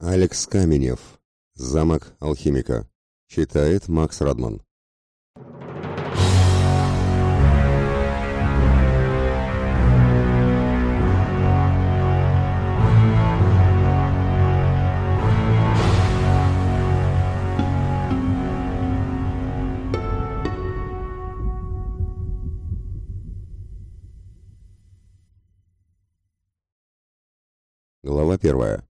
Алекс Каменев. Замок алхимика. Читает Макс Радман. Глава первая.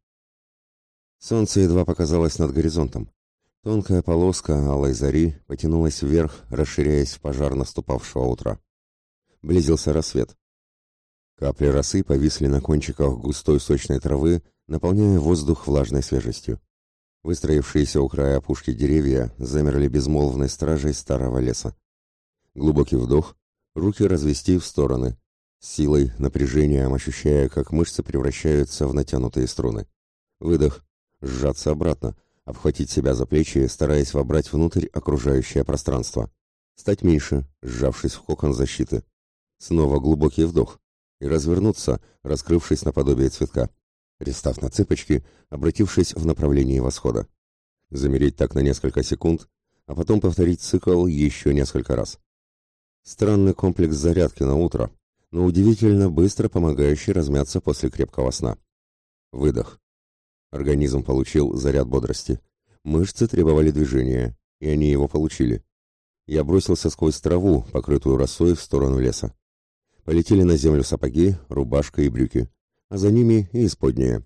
Солнце едва показалось над горизонтом. Тонкая полоска алой зари потянулась вверх, расширяясь в пожар наступавшего утра. Близился рассвет. Капли росы повисли на кончиках густой сочной травы, наполняя воздух влажной свежестью. Выстроившиеся у края опушки деревья замерли безмолвной стражей старого леса. Глубокий вдох, руки развести в стороны, силой, напряжением ощущая, как мышцы превращаются в натянутые струны. Выдох, сжаться обратно, обхватить себя за плечи, стараясь вобрать внутрь окружающее пространство. Стать меньше, сжавшись в кокон защиты. Снова глубокий вдох. И развернуться, раскрывшись наподобие цветка. Пристав на цыпочки, обратившись в направлении восхода. Замереть так на несколько секунд, а потом повторить цикл еще несколько раз. Странный комплекс зарядки на утро, но удивительно быстро помогающий размяться после крепкого сна. Выдох. Организм получил заряд бодрости. Мышцы требовали движения, и они его получили. Я бросился сквозь траву, покрытую росой, в сторону леса. Полетели на землю сапоги, рубашка и брюки, а за ними и исподние.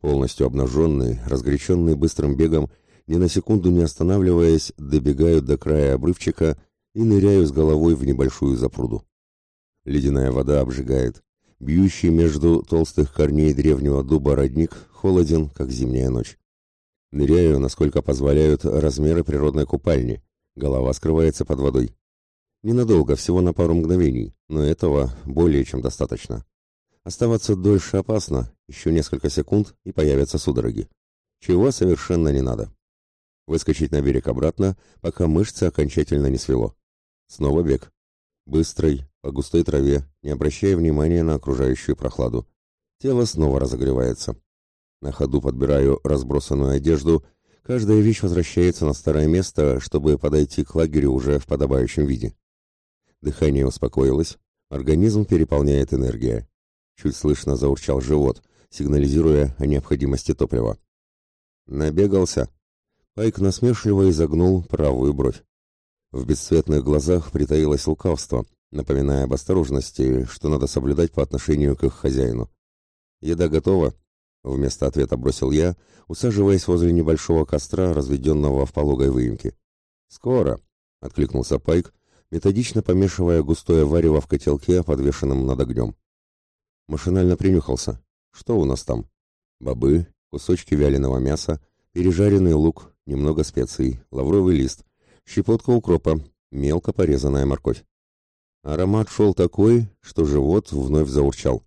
Полностью обнаженный, разгоряченный быстрым бегом, ни на секунду не останавливаясь, добегаю до края обрывчика и ныряю с головой в небольшую запруду. Ледяная вода обжигает. Бьющий между толстых корней древнего дуба родник холоден, как зимняя ночь. Ныряю, насколько позволяют размеры природной купальни. Голова скрывается под водой. Ненадолго, всего на пару мгновений, но этого более чем достаточно. Оставаться дольше опасно, еще несколько секунд и появятся судороги. Чего совершенно не надо. Выскочить на берег обратно, пока мышцы окончательно не свело. Снова бег. Быстрый, по густой траве, не обращая внимания на окружающую прохладу. Тело снова разогревается. На ходу подбираю разбросанную одежду, каждая вещь возвращается на старое место, чтобы подойти к лагерю уже в подобающем виде. Дыхание успокоилось, организм переполняет энергия. Чуть слышно заурчал живот, сигнализируя о необходимости топлива. Набегался. Пайк насмешливо изогнул правую бровь. В бесцветных глазах притаилось лукавство, напоминая об осторожности, что надо соблюдать по отношению к их хозяину. «Еда готова?» — вместо ответа бросил я, усаживаясь возле небольшого костра, разведенного в пологой выемке. «Скоро!» — откликнулся Пайк, методично помешивая густое варево в котелке, подвешенном над огнем. Машинально принюхался. «Что у нас там?» «Бобы, кусочки вяленого мяса, пережаренный лук, немного специй, лавровый лист, щепотка укропа, мелко порезанная морковь. Аромат шел такой, что живот вновь заурчал.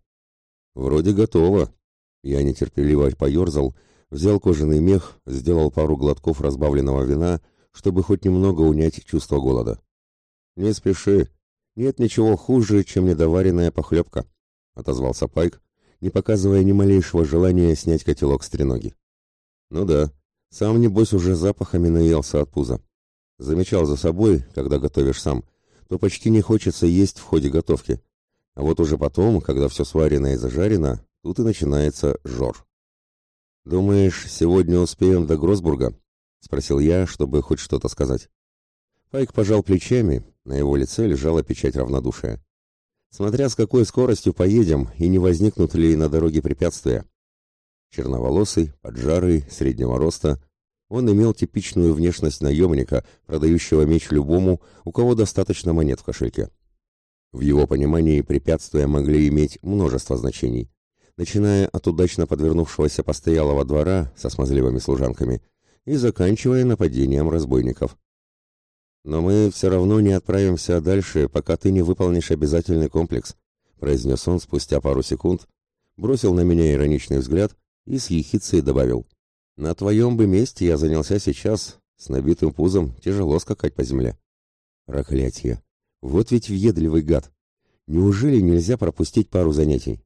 «Вроде готово». Я нетерпеливо поерзал, взял кожаный мех, сделал пару глотков разбавленного вина, чтобы хоть немного унять чувство голода. «Не спеши. Нет ничего хуже, чем недоваренная похлебка», — отозвался Пайк, не показывая ни малейшего желания снять котелок с треноги. «Ну да, сам, небось, уже запахами наелся от пуза. Замечал за собой, когда готовишь сам, то почти не хочется есть в ходе готовки. А вот уже потом, когда все сварено и зажарено, тут и начинается жор. «Думаешь, сегодня успеем до Гросбурга?» — спросил я, чтобы хоть что-то сказать. Пайк пожал плечами, на его лице лежала печать равнодушия. «Смотря с какой скоростью поедем и не возникнут ли на дороге препятствия». Черноволосый, поджарый, среднего роста — он имел типичную внешность наемника, продающего меч любому, у кого достаточно монет в кошельке. В его понимании препятствия могли иметь множество значений, начиная от удачно подвернувшегося постоялого двора со смазливыми служанками и заканчивая нападением разбойников. «Но мы все равно не отправимся дальше, пока ты не выполнишь обязательный комплекс», произнес он спустя пару секунд, бросил на меня ироничный взгляд и с ехицей добавил. На твоем бы месте я занялся сейчас. С набитым пузом тяжело скакать по земле. Проклятье. Вот ведь въедливый гад. Неужели нельзя пропустить пару занятий?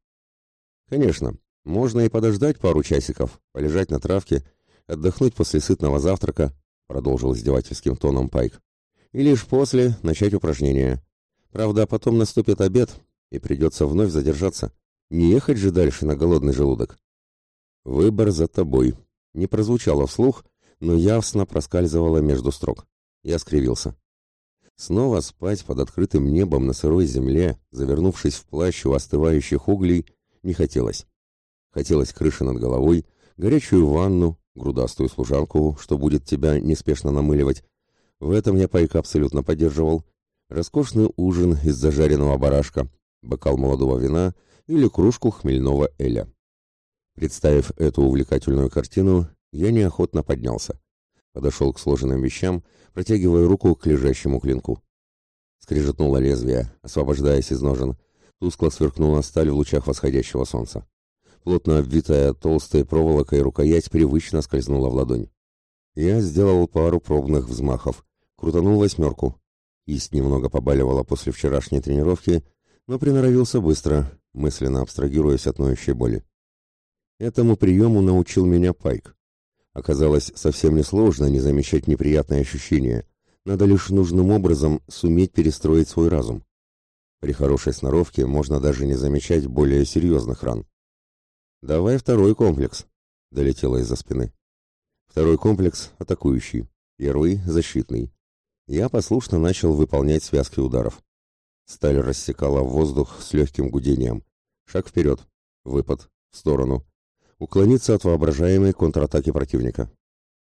Конечно, Можно и подождать пару часиков, полежать на травке, отдохнуть после сытного завтрака, продолжил издевательским тоном Пайк. И лишь после начать упражнения. Правда, потом наступит обед, и придется вновь задержаться. Не ехать же дальше на голодный желудок. Выбор за тобой. Не прозвучало вслух, но явственно проскальзывало между строк. Я скривился. Снова спать под открытым небом на сырой земле, завернувшись в плащ у остывающих углей, не хотелось. Хотелось крыши над головой, горячую ванну, грудастую служанку, что будет тебя неспешно намыливать. В этом я пайка абсолютно поддерживал. Роскошный ужин из зажаренного барашка, бокал молодого вина или кружку хмельного эля. Представив эту увлекательную картину, я неохотно поднялся подошел к сложенным вещам, протягивая руку к лежащему клинку. Скрежетнуло лезвие, освобождаясь из ножен. Тускло сверкнула сталь в лучах восходящего солнца. Плотно обвитая толстой проволокой рукоять привычно скользнула в ладонь. Я сделал пару пробных взмахов, крутанул восьмерку. Кисть немного побаливала после вчерашней тренировки, но приноровился быстро, мысленно абстрагируясь от ноющей боли. Этому приему научил меня Пайк. Оказалось совсем несложно не замечать неприятные ощущения. Надо лишь нужным образом суметь перестроить свой разум. При хорошей сноровке можно даже не замечать более серьезных ран. «Давай второй комплекс», — долетело из-за спины. Второй комплекс — атакующий, первый — защитный. Я послушно начал выполнять связки ударов. Сталь рассекала воздух с легким гудением. Шаг вперед, выпад, в сторону, уклониться от воображаемой контратаки противника.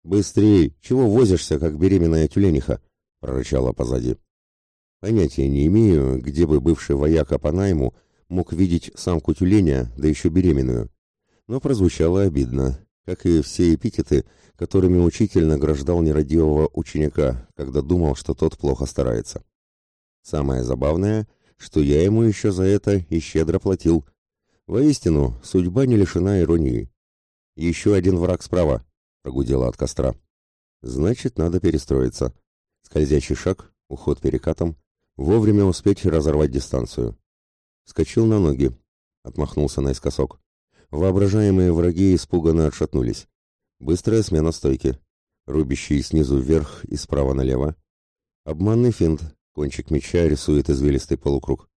«Быстрей! Чего возишься, как беременная тюлениха?» — прорычала позади. Понятия не имею, где бы бывший вояка по найму мог видеть самку тюленя, да еще беременную. Но прозвучало обидно, как и все эпитеты, которыми учитель награждал нерадивого ученика, когда думал, что тот плохо старается. Самое забавное, что я ему еще за это и щедро платил, Воистину, судьба не лишена иронии. «Еще один враг справа», — прогудела от костра. «Значит, надо перестроиться. Скользящий шаг, уход перекатом, вовремя успеть разорвать дистанцию». Скочил на ноги, отмахнулся наискосок. Воображаемые враги испуганно отшатнулись. Быстрая смена стойки. Рубящий снизу вверх и справа налево. Обманный финт. Кончик меча рисует извилистый полукруг.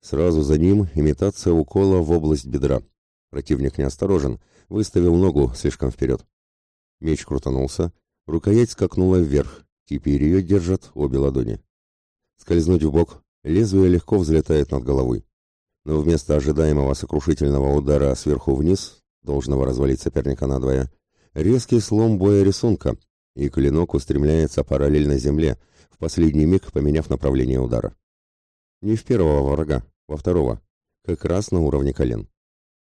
Сразу за ним имитация укола в область бедра. Противник неосторожен, выставил ногу слишком вперед. Меч крутанулся, рукоять скакнула вверх, теперь ее держат обе ладони. Скользнуть в бок, лезвие легко взлетает над головой. Но вместо ожидаемого сокрушительного удара сверху вниз, должного развалить соперника надвое, резкий слом боя рисунка, и клинок устремляется параллельно земле, в последний миг поменяв направление удара. Не в первого врага, во второго, как раз на уровне колен.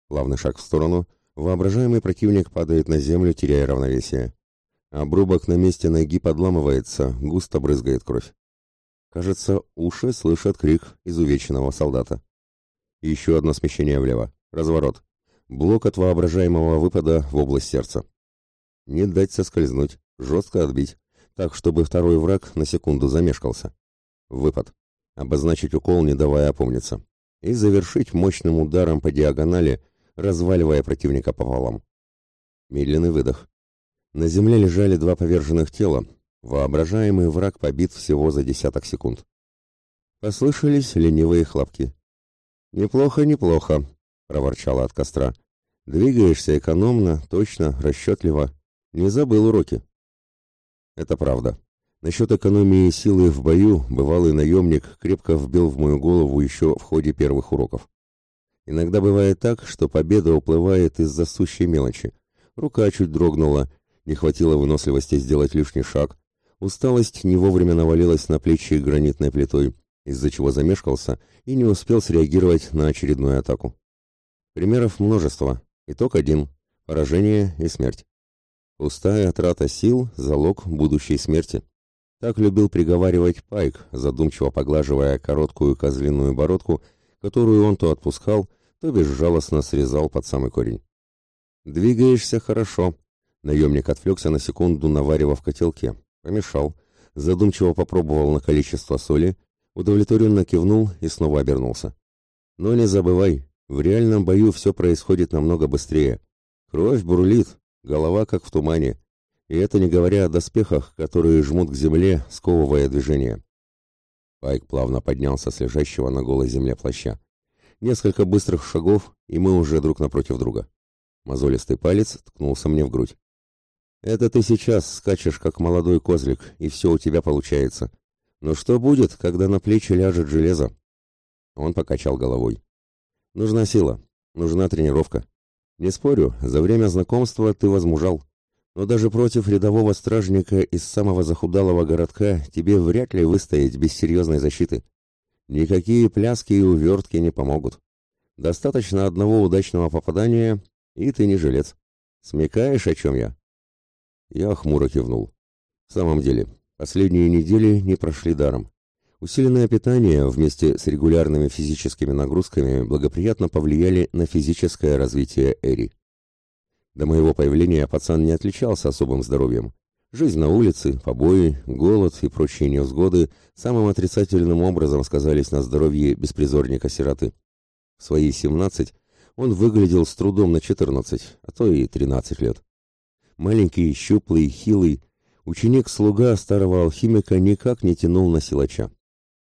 Плавный шаг в сторону, воображаемый противник падает на землю, теряя равновесие. Обрубок на месте ноги подламывается, густо брызгает кровь. Кажется, уши слышат крик изувеченного солдата. Еще одно смещение влево. Разворот. Блок от воображаемого выпада в область сердца. Не дать соскользнуть, жестко отбить, так, чтобы второй враг на секунду замешкался. Выпад. Обозначить укол, не давая опомниться и завершить мощным ударом по диагонали, разваливая противника пополам. Медленный выдох. На земле лежали два поверженных тела. Воображаемый враг побит всего за десяток секунд. Послышались ленивые хлопки. «Неплохо, неплохо», — проворчала от костра. «Двигаешься экономно, точно, расчетливо. Не забыл уроки». Это правда. Насчет экономии силы в бою бывалый наемник крепко вбил в мою голову еще в ходе первых уроков. Иногда бывает так, что победа уплывает из-за сущей мелочи. Рука чуть дрогнула, не хватило выносливости сделать лишний шаг. Усталость не вовремя навалилась на плечи гранитной плитой, из-за чего замешкался и не успел среагировать на очередную атаку. Примеров множество. Итог один. Поражение и смерть. Пустая трата сил – залог будущей смерти. Так любил приговаривать Пайк, задумчиво поглаживая короткую козлиную бородку, которую он то отпускал, то безжалостно срезал под самый корень. «Двигаешься хорошо», — наемник отвлекся на секунду, наваривая в котелке. Помешал. Задумчиво попробовал на количество соли, удовлетворенно кивнул и снова обернулся. «Но не забывай, В реальном бою все происходит намного быстрее. Кровь бурлит, голова как в тумане. И это не говоря о доспехах, которые жмут к земле, сковывая движение. Пайк плавно поднялся с лежащего на голой земле плаща. Несколько быстрых шагов, и мы уже друг напротив друга. Мозолистый палец ткнулся мне в грудь. «Это ты сейчас скачешь, как молодой козлик, и все у тебя получается. Но что будет, когда на плечи ляжет железо?» Он покачал головой. «Нужна сила, нужна тренировка. Не спорю, за время знакомства ты возмужал. Но даже против рядового стражника из самого захудалого городка тебе вряд ли выстоять без серьезной защиты. Никакие пляски и увертки не помогут. Достаточно одного удачного попадания, и ты не жилец. Смекаешь, о чем я?» Я хмуро кивнул. В самом деле, последние недели не прошли даром. Усиленное питание вместе с регулярными физическими нагрузками благоприятно повлияли на физическое развитие Эри. До моего появления пацан не отличался особым здоровьем. Жизнь на улице, побои, голод и прочие невзгоды самым отрицательным образом сказались на здоровье беспризорника-сироты. В свои 17 он выглядел с трудом на 14, а то и 13 лет. Маленький, щуплый, хилый, ученик-слуга старого алхимика никак не тянул на силача.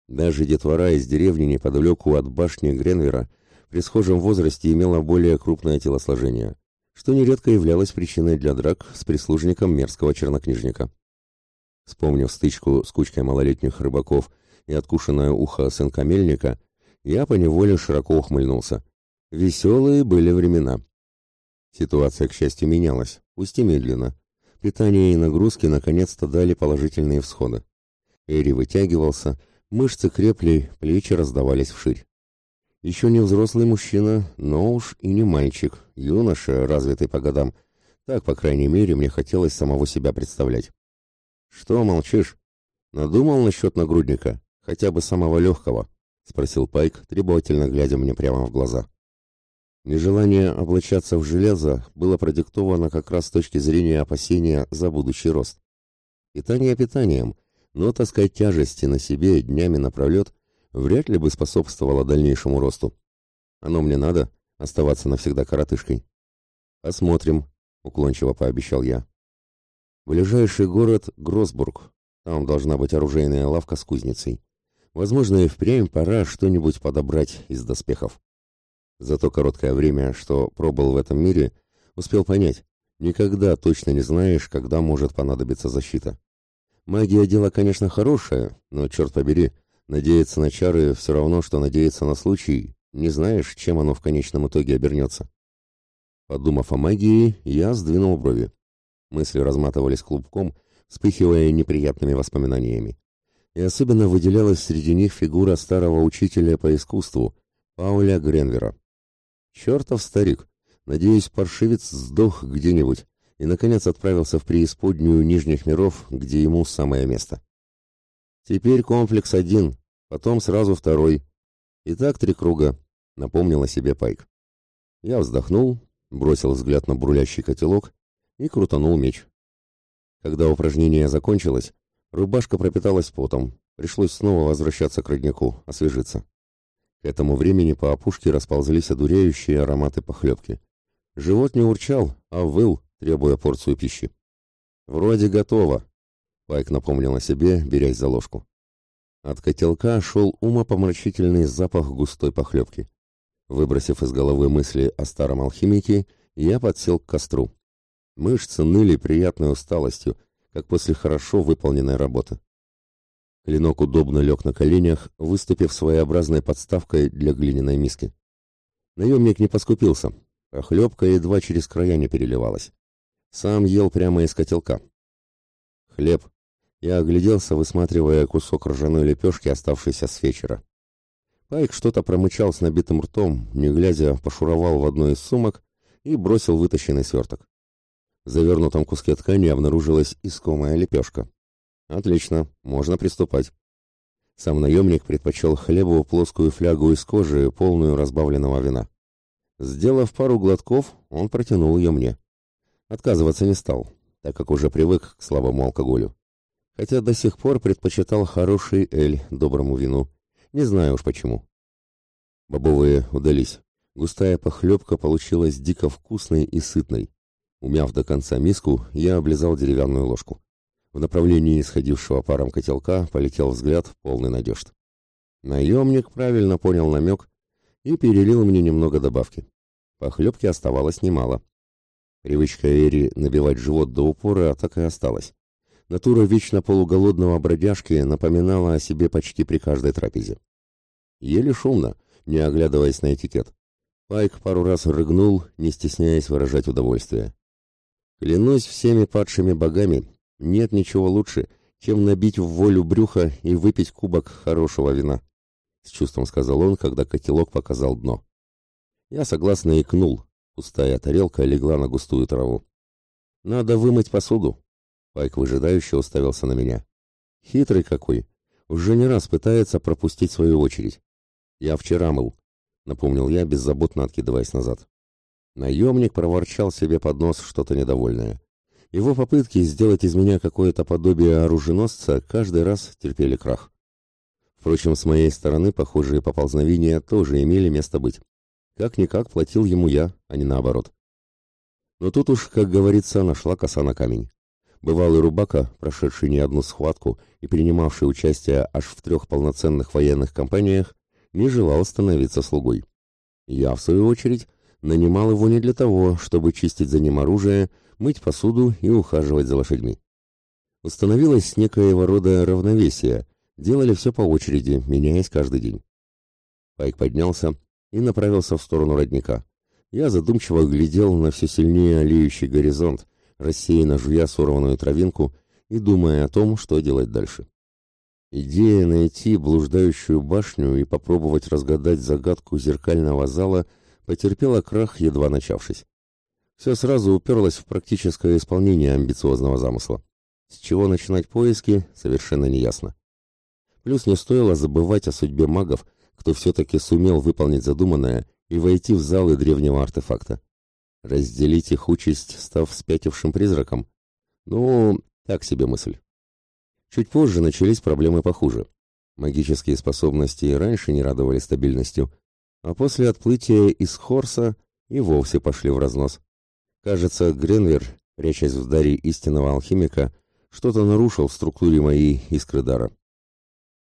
Даже детвора из деревни неподалеку от башни Гренвера при схожем возрасте имела более крупное телосложение, что нередко являлось причиной для драк с прислужником мерзкого чернокнижника. Вспомнив стычку с кучкой малолетних рыбаков и откушенное ухо сынка мельника, я поневоле широко ухмыльнулся. Веселые были времена. Ситуация, к счастью, менялась, пусть и медленно. Питание и нагрузки наконец-то дали положительные всходы. Эри вытягивался, мышцы крепли, плечи раздавались вширь. Еще не взрослый мужчина, но уж и не мальчик, юноша, развитый по годам. Так, по крайней мере, мне хотелось самого себя представлять. «Что молчишь? Надумал насчет нагрудника? Хотя бы самого легкого?» — спросил Пайк, требовательно глядя мне прямо в глаза. Нежелание облачаться в железо было продиктовано как раз с точки зрения опасения за будущий рост. Питание питанием, но таскать тяжести на себе днями напролет вряд ли бы способствовало дальнейшему росту. Оно мне надо, оставаться навсегда коротышкой. Посмотрим, уклончиво пообещал я. Ближайший город Гросбург. Там должна быть оружейная лавка с кузницей. Возможно, и впрямь пора что-нибудь подобрать из доспехов. За то короткое время, что пробыл в этом мире, успел понять, никогда точно не знаешь, когда может понадобиться защита. Магия дело, конечно, хорошее, но, черт побери, надеяться на чары все равно, что надеяться на случай, не знаешь, чем оно в конечном итоге обернется. Подумав о магии, я сдвинул брови. Мысли разматывались клубком, вспыхивая неприятными воспоминаниями. И особенно выделялась среди них фигура старого учителя по искусству, Пауля Гренвера. Чертов старик. Надеюсь, паршивец сдох где-нибудь и, наконец, отправился в преисподнюю Нижних миров, где ему самое место. Теперь комплекс один, потом сразу второй. И так три круга, напомнил о себе Пайк. Я вздохнул, бросил взгляд на бурлящий котелок и крутанул меч. Когда упражнение закончилось, рубашка пропиталась потом, пришлось снова возвращаться к роднику, освежиться. К этому времени по опушке расползлись одуряющие ароматы похлебки. Живот не урчал, а выл, требуя порцию пищи. «Вроде готово», — Пайк напомнил о себе, берясь за ложку. От котелка шел умопомрачительный запах густой похлебки. Выбросив из головы мысли о старом алхимике, я подсел к костру. Мышцы ныли приятной усталостью, как после хорошо выполненной работы. Клинок удобно лег на коленях, выступив своеобразной подставкой для глиняной миски. Наемник не поскупился, а хлебка едва через края не переливалась. Сам ел прямо из котелка. Хлеб. Я огляделся, высматривая кусок ржаной лепешки, оставшийся с вечера. Пайк что-то промычал с набитым ртом, не глядя, пошуровал в одной из сумок и бросил вытащенный сверток. В завернутом куске ткани обнаружилась искомая лепешка. Отлично, можно приступать. Сам наемник предпочел хлебу плоскую флягу из кожи, полную разбавленного вина. Сделав пару глотков, он протянул ее мне. Отказываться не стал, так как уже привык к слабому алкоголю. Хотя до сих пор предпочитал хороший эль доброму вину. Не знаю уж почему. Бобовые удались. Густая похлебка получилась дико вкусной и сытной. Умяв до конца миску, я облизал деревянную ложку. В направлении исходившего паром котелка полетел взгляд, полный надежд. Наемник правильно понял намек и перелил мне немного добавки. Похлебки оставалось немало. Привычка Эри набивать живот до упора так и осталась. Натура вечно полуголодного бродяжки напоминала о себе почти при каждой трапезе. Еле шумно, не оглядываясь на этикет. Пайк пару раз рыгнул, не стесняясь выражать удовольствие. Клянусь всеми падшими богами, нет ничего лучше, чем набить в волю брюха и выпить кубок хорошего вина, с чувством сказал он, когда котелок показал дно. Я согласно икнул. Пустая тарелка легла на густую траву. Надо вымыть посуду. Пайк выжидающе уставился на меня. Хитрый какой. Уже не раз пытается пропустить свою очередь. Я вчера мыл, напомнил я, беззаботно откидываясь назад. Наемник проворчал себе под нос что-то недовольное. Его попытки сделать из меня какое-то подобие оруженосца каждый раз терпели крах. Впрочем, с моей стороны похожие поползновения тоже имели место быть. Как-никак платил ему я, а не наоборот. Но тут уж, как говорится, нашла коса на камень. Бывалый Рубака, прошедший не одну схватку и принимавший участие аж в трех полноценных военных кампаниях, не желал становиться слугой. Я, в свою очередь, нанимал его не для того, чтобы чистить за ним оружие, мыть посуду и ухаживать за лошадьми. Установилось некоего рода равновесие, делали все по очереди, меняясь каждый день. Пайк поднялся, и направился в сторону родника. Я задумчиво глядел на все сильнее олеющий горизонт, рассеянно жуя сорванную травинку и думая о том, что делать дальше. Идея найти блуждающую башню и попробовать разгадать загадку зеркального зала потерпела крах, едва начавшись. Все сразу уперлось в практическое исполнение амбициозного замысла. С чего начинать поиски, совершенно неясно. Плюс не стоило забывать о судьбе магов, кто все-таки сумел выполнить задуманное и войти в залы древнего артефакта. Разделить их участь, став спятившим призраком? Ну, так себе мысль. Чуть позже начались проблемы похуже. Магические способности и раньше не радовали стабильностью, а после отплытия из Хорса и вовсе пошли в разнос. Кажется, Гренвер, прячась в даре истинного алхимика, что-то нарушил в структуре моей искры дара.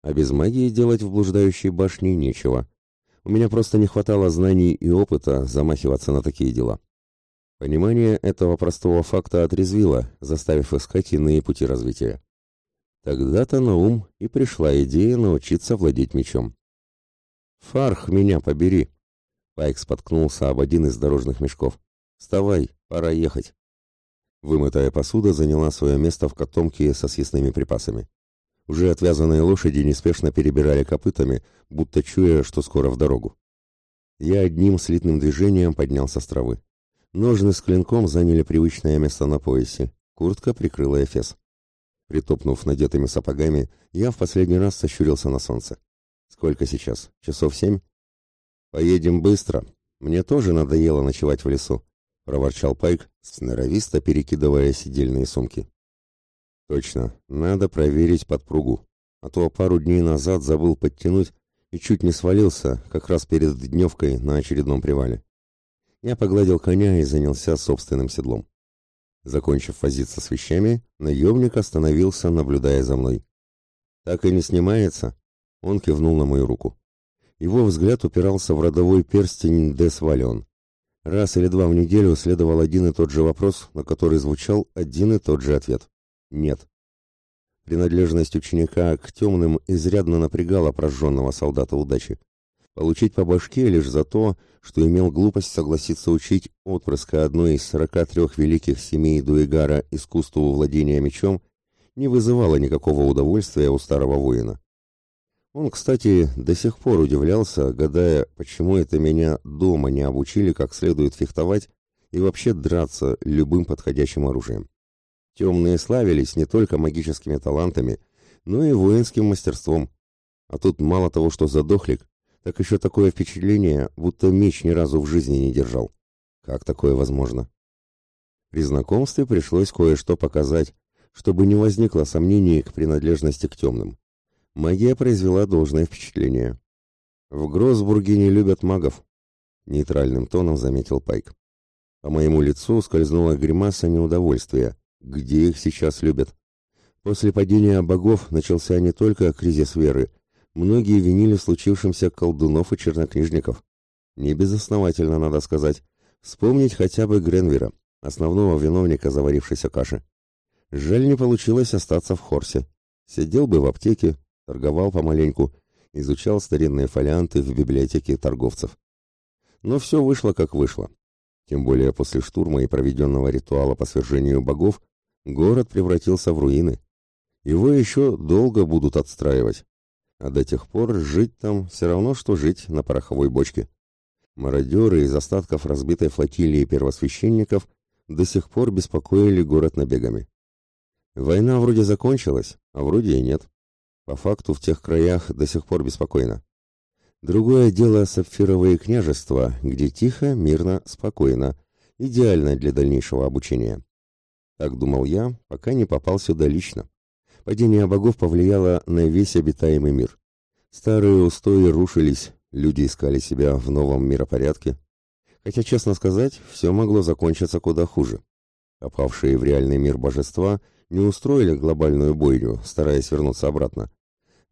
А без магии делать в блуждающей башне нечего. У меня просто не хватало знаний и опыта замахиваться на такие дела. Понимание этого простого факта отрезвило, заставив искать иные пути развития. Тогда-то на ум и пришла идея научиться владеть мечом. «Фарх, меня побери!» Пайк споткнулся об один из дорожных мешков. «Вставай, пора ехать!» Вымытая посуда заняла свое место в котомке со съестными припасами. Уже отвязанные лошади неспешно перебирали копытами, будто чуя, что скоро в дорогу. Я одним слитным движением поднялся с травы. Ножны с клинком заняли привычное место на поясе. Куртка прикрыла эфес. Притопнув надетыми сапогами, я в последний раз сощурился на солнце. Сколько сейчас? Часов семь? Поедем быстро. Мне тоже надоело ночевать в лесу, проворчал Пайк, сноровисто перекидывая сидельные сумки. Точно, надо проверить подпругу. А то пару дней назад забыл подтянуть и чуть не свалился, как раз перед дневкой на очередном привале. Я погладил коня и занялся собственным седлом. Закончив возиться с вещами, наемник остановился, наблюдая за мной. «Так и не снимается?» Он кивнул на мою руку. Его взгляд упирался в родовой перстень Дес Валион. Раз или два в неделю следовал один и тот же вопрос, на который звучал один и тот же ответ. Нет. Принадлежность ученика к темным изрядно напрягала прожженного солдата удачи. Получить по башке лишь за то, что имел глупость согласиться учить отпрыска одной из сорока трех великих семей Дуэгара искусству владения мечом, не вызывало никакого удовольствия у старого воина. Он, кстати, до сих пор удивлялся, гадая, почему это меня дома не обучили как следует фехтовать и вообще драться любым подходящим оружием. Темные славились не только магическими талантами, но и воинским мастерством. А тут мало того, что задохлик, так еще такое впечатление, будто меч ни разу в жизни не держал. Как такое возможно? При знакомстве пришлось кое-что показать, чтобы не возникло сомнений к принадлежности к темным. Магия произвела должное впечатление. В Гросбурге не любят магов. — нейтральным тоном заметил Пайк. По моему лицу скользнула гримаса неудовольствия. Где их сейчас любят? После падения богов начался не только кризис веры. Многие винили в случившемся колдунов и чернокнижников. Не безосновательно, надо сказать. Вспомнить хотя бы Гренвера, основного виновника заварившейся каши. Жаль, не получилось остаться в Хорсе. Сидел бы в аптеке, торговал помаленьку, изучал старинные фолианты в библиотеке торговцев. Но все вышло как вышло. Тем более после штурма и проведенного ритуала по свержению богов город превратился в руины. Его еще долго будут отстраивать. А до тех пор жить там все равно, что жить на пороховой бочке. Мародеры из остатков разбитой флотилии первосвященников до сих пор беспокоили город набегами. Война вроде закончилась, а вроде и нет. По факту в тех краях до сих пор беспокойно. Другое дело сапфировые княжества, где тихо, мирно, спокойно, идеально для дальнейшего обучения. Так думал я, пока не попал сюда лично. Падение богов повлияло на весь обитаемый мир. Старые устои рушились, люди искали себя в новом миропорядке. Хотя, честно сказать, все могло закончиться куда хуже. Попавшие в реальный мир божества не устроили глобальную бойню, стараясь вернуться обратно.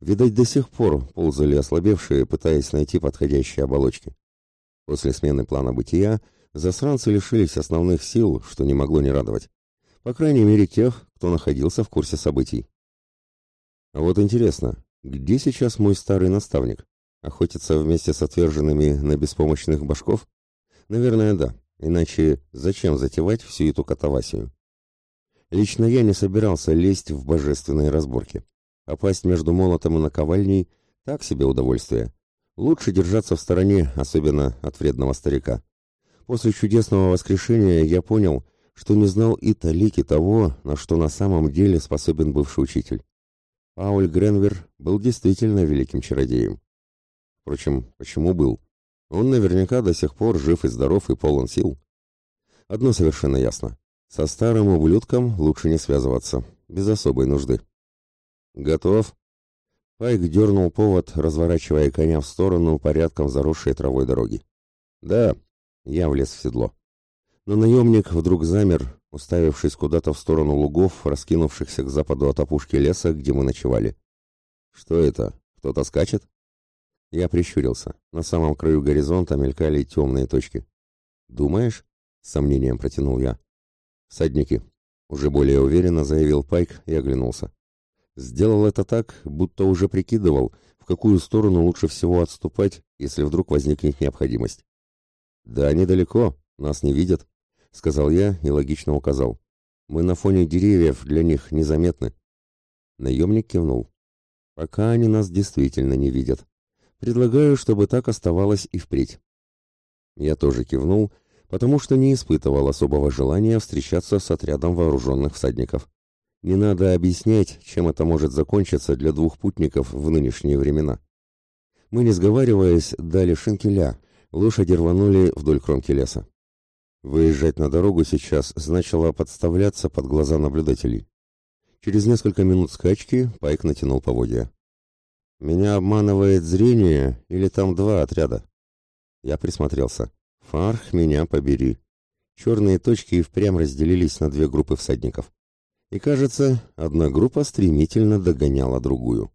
Видать, до сих пор ползали ослабевшие, пытаясь найти подходящие оболочки. После смены плана бытия засранцы лишились основных сил, что не могло не радовать. По крайней мере, тех, кто находился в курсе событий. А вот интересно, где сейчас мой старый наставник? Охотится вместе с отверженными на беспомощных башков? Наверное, да. Иначе зачем затевать всю эту катавасию? Лично я не собирался лезть в божественные разборки. Попасть между молотом и наковальней – так себе удовольствие. Лучше держаться в стороне, особенно от вредного старика. После чудесного воскрешения я понял, что не знал и талики того, на что на самом деле способен бывший учитель. Пауль Гренвер был действительно великим чародеем. Впрочем, почему был? Он наверняка до сих пор жив и здоров и полон сил. Одно совершенно ясно. Со старым ублюдком лучше не связываться, без особой нужды. «Готов?» Пайк дернул повод, разворачивая коня в сторону порядком заросшей травой дороги. «Да», — я влез в седло. Но наемник вдруг замер, уставившись куда-то в сторону лугов, раскинувшихся к западу от опушки леса, где мы ночевали. «Что это? Кто-то скачет?» Я прищурился. На самом краю горизонта мелькали темные точки. «Думаешь?» — с сомнением протянул я. «Садники», — уже более уверенно заявил Пайк и оглянулся. Сделал это так, будто уже прикидывал, в какую сторону лучше всего отступать, если вдруг возникнет необходимость. «Да, недалеко, нас не видят», — сказал я и логично указал. «Мы на фоне деревьев, для них незаметны». Наемник кивнул. «Пока они нас действительно не видят. Предлагаю, чтобы так оставалось и впредь». Я тоже кивнул, потому что не испытывал особого желания встречаться с отрядом вооруженных всадников. Не надо объяснять, чем это может закончиться для двух путников в нынешние времена. Мы, не сговариваясь, дали шинкеля, лошади рванули вдоль кромки леса. Выезжать на дорогу сейчас значило подставляться под глаза наблюдателей. Через несколько минут скачки Пайк натянул поводья. «Меня обманывает зрение или там два отряда?» Я присмотрелся. «Фарх, меня побери!» Черные точки и впрямь разделились на две группы всадников и, кажется, одна группа стремительно догоняла другую.